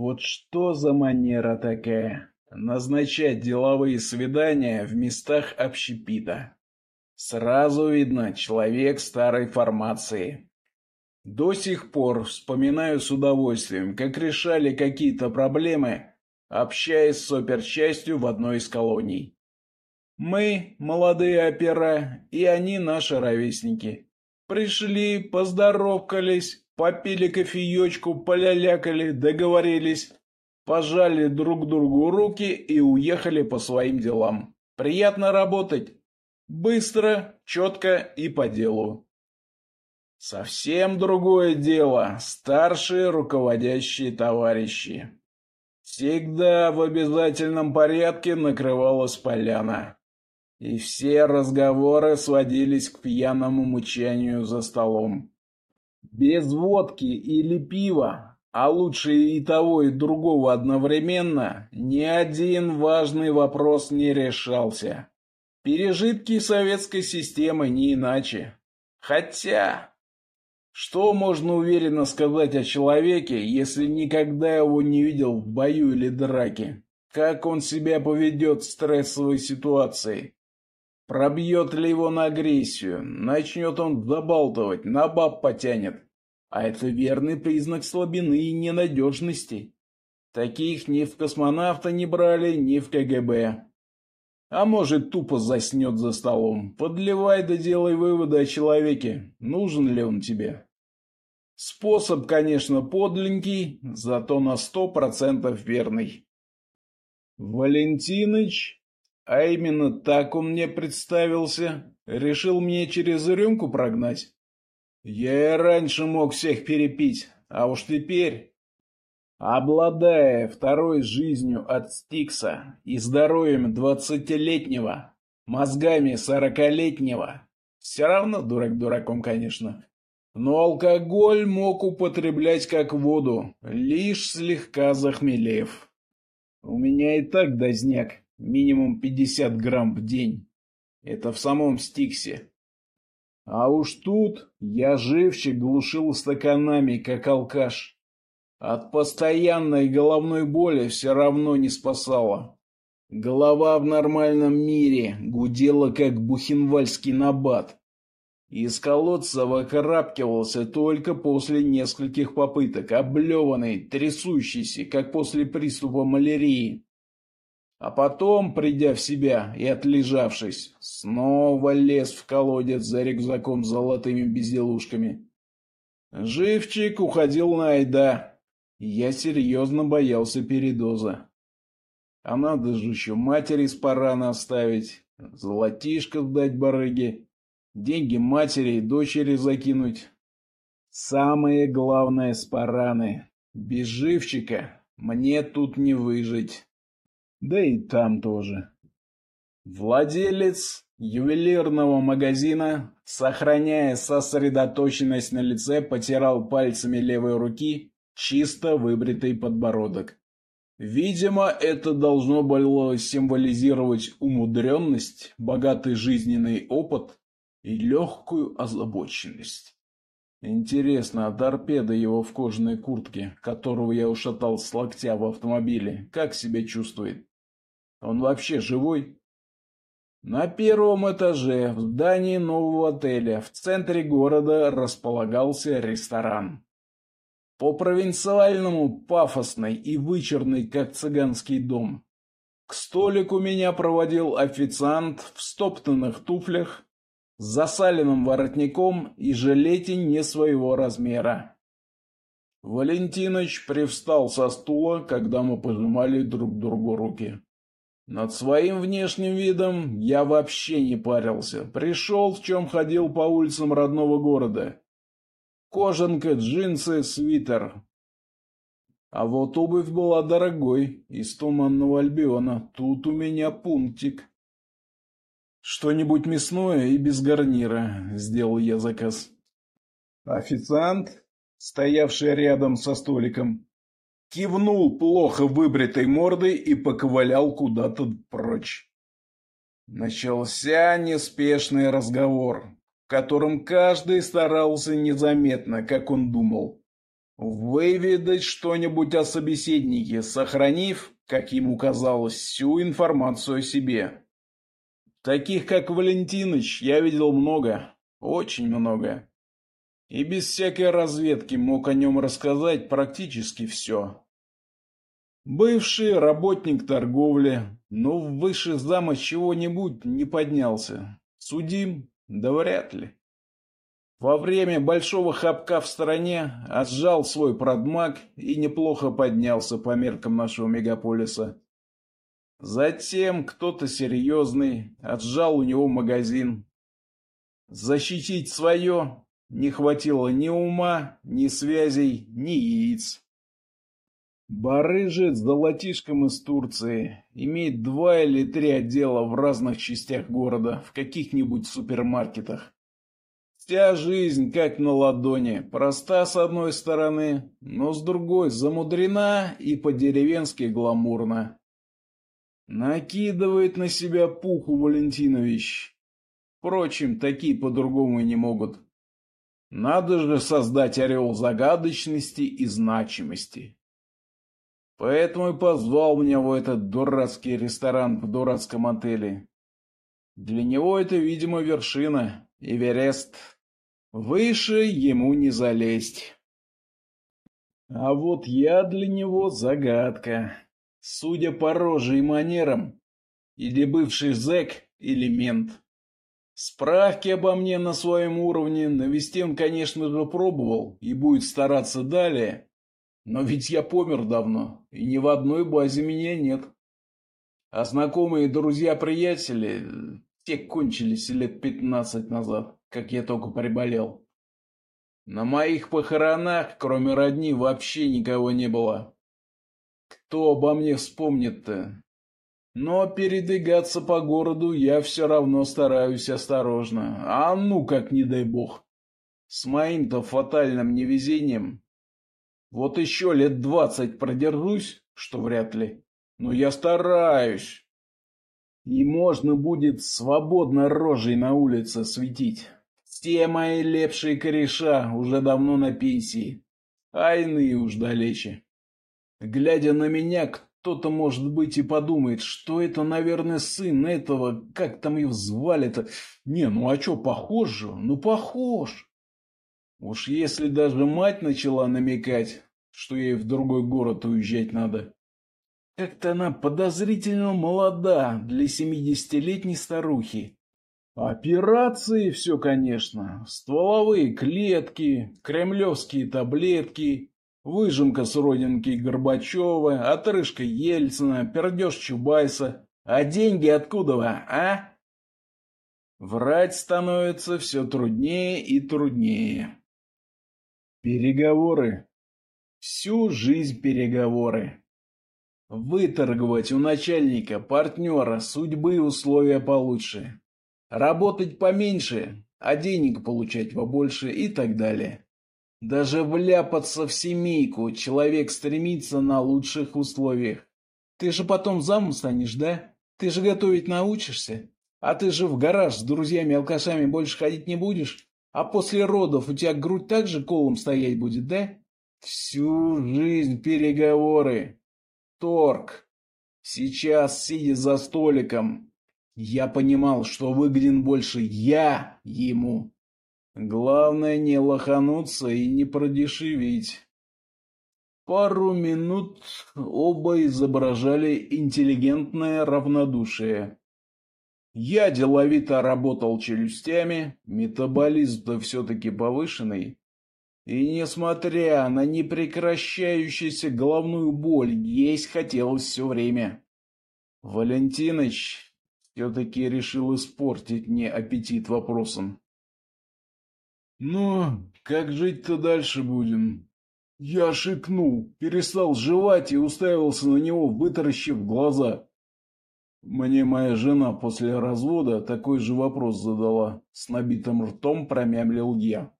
Вот что за манера такая? Назначать деловые свидания в местах общепита. Сразу видно, человек старой формации. До сих пор вспоминаю с удовольствием, как решали какие-то проблемы, общаясь с оперчастью в одной из колоний. Мы, молодые опера, и они наши ровесники. Пришли, поздоровкались, попили кофеечку, полялякали, договорились, пожали друг другу руки и уехали по своим делам. Приятно работать. Быстро, четко и по делу. Совсем другое дело старшие руководящие товарищи. Всегда в обязательном порядке накрывалась поляна. И все разговоры сводились к пьяному мучанию за столом. Без водки или пива, а лучше и того, и другого одновременно, ни один важный вопрос не решался. Пережитки советской системы не иначе. Хотя, что можно уверенно сказать о человеке, если никогда его не видел в бою или драке? Как он себя поведет в стрессовой ситуации? Пробьет ли его на агрессию? Начнет он забалтывать, на баб потянет. А это верный признак слабины и ненадежности. Таких ни в космонавта не брали, ни в КГБ. А может, тупо заснет за столом. Подливай да делай выводы о человеке. Нужен ли он тебе? Способ, конечно, подленький, зато на сто процентов верный. Валентиныч а именно так он мне представился. Решил мне через рюмку прогнать. Я и раньше мог всех перепить, а уж теперь... Обладая второй жизнью от Стикса и здоровьем двадцатилетнего, мозгами сорокалетнего, все равно дурак дураком, конечно. Но алкоголь мог употреблять как воду, лишь слегка захмелев. У меня и так дозняк, Минимум 50 грамм в день. Это в самом Стиксе. А уж тут я живчик глушил стаканами, как алкаш. От постоянной головной боли все равно не спасала. Голова в нормальном мире гудела, как бухенвальский набат. Из колодца выкарабкивался только после нескольких попыток, облеванный, трясущийся, как после приступа малярии. А потом, придя в себя и отлежавшись, снова лез в колодец за рюкзаком с золотыми безделушками. Живчик уходил на айда. Я серьезно боялся передоза. А надо же еще матери с парана оставить, золотишко сдать барыге, деньги матери и дочери закинуть. Самое главное с параны. Без живчика мне тут не выжить. Да и там тоже. Владелец ювелирного магазина, сохраняя сосредоточенность на лице, потирал пальцами левой руки чисто выбритый подбородок. Видимо, это должно было символизировать умудренность, богатый жизненный опыт и легкую озабоченность. Интересно, а торпеда его в кожаной куртке, которого я ушатал с локтя в автомобиле, как себя чувствует? Он вообще живой? На первом этаже, в здании нового отеля, в центре города располагался ресторан. По-провинциальному пафосный и вычурный, как цыганский дом. К столику меня проводил официант в стоптанных туфлях, с засаленным воротником и жилете не своего размера. Валентиныч привстал со стула, когда мы пожимали друг другу руки. Над своим внешним видом я вообще не парился. Пришел, в чем ходил по улицам родного города. Кожанка, джинсы, свитер. А вот обувь была дорогой, из Туманного Альбиона. Тут у меня пунктик. Что-нибудь мясное и без гарнира, сделал я заказ. Официант, стоявший рядом со столиком, кивнул плохо выбритой мордой и поковылял куда-то прочь. Начался неспешный разговор, в котором каждый старался незаметно, как он думал, выведать что-нибудь о собеседнике, сохранив, как ему казалось, всю информацию о себе. Таких, как Валентиныч, я видел много, очень много. И без всякой разведки мог о нем рассказать практически все. Бывший работник торговли, но выше зама чего-нибудь не поднялся. Судим? Да вряд ли. Во время большого хапка в стороне отжал свой продмаг и неплохо поднялся по меркам нашего мегаполиса. Затем кто-то серьезный отжал у него магазин. Защитить свое не хватило ни ума, ни связей, ни яиц. Барыжец золотишком из Турции имеет два или три отдела в разных частях города, в каких-нибудь супермаркетах. Вся жизнь как на ладони, проста с одной стороны, но с другой замудрена и по-деревенски гламурно. Накидывает на себя пуху Валентинович. Впрочем, такие по-другому не могут. Надо же создать орел загадочности и значимости. Поэтому и позвал меня в этот дурацкий ресторан в дурацком отеле. Для него это, видимо, вершина, Эверест. Выше ему не залезть. А вот я для него загадка. Судя по роже и манерам, или бывший зэк, или мент. Справки обо мне на своем уровне навести он, конечно же, пробовал и будет стараться далее. Но ведь я помер давно, и ни в одной базе меня нет. А знакомые друзья-приятели, те кончились лет пятнадцать назад как я только приболел. На моих похоронах, кроме родни, вообще никого не было. Кто обо мне вспомнит-то? Но передвигаться по городу я все равно стараюсь осторожно. А ну как, не дай бог. С моим-то фатальным невезением. Вот еще лет двадцать продержусь, что вряд ли. Но я стараюсь. И можно будет свободно рожей на улице светить. Все мои лепшие кореша уже давно на пенсии, а иные уж далече. Глядя на меня, кто-то, может быть, и подумает, что это, наверное, сын этого, как там его звали-то. Не, ну а что, похож? Ну, похож. Уж если даже мать начала намекать, что ей в другой город уезжать надо. Как-то она подозрительно молода для семидесятилетней старухи. Операции все, конечно. Стволовые клетки, кремлевские таблетки, выжимка с родинки Горбачева, отрыжка Ельцина, пердеж Чубайса. А деньги откуда, а? Врать становится все труднее и труднее. Переговоры. Всю жизнь переговоры. Выторговать у начальника, партнера, судьбы и условия получше работать поменьше, а денег получать побольше и так далее. Даже вляпаться в семейку человек стремится на лучших условиях. Ты же потом замуж станешь, да? Ты же готовить научишься? А ты же в гараж с друзьями-алкашами больше ходить не будешь? А после родов у тебя грудь так же колом стоять будет, да? Всю жизнь переговоры. Торг. Сейчас, сидя за столиком, я понимал, что выгоден больше я ему. Главное не лохануться и не продешевить. Пару минут оба изображали интеллигентное равнодушие. Я деловито работал челюстями, метаболизм-то все-таки повышенный. И несмотря на непрекращающуюся головную боль, есть хотелось все время. Валентиныч все-таки решил испортить мне аппетит вопросом. «Ну, как жить-то дальше будем?» Я шикнул, перестал жевать и уставился на него, вытаращив глаза. Мне моя жена после развода такой же вопрос задала. С набитым ртом промямлил я.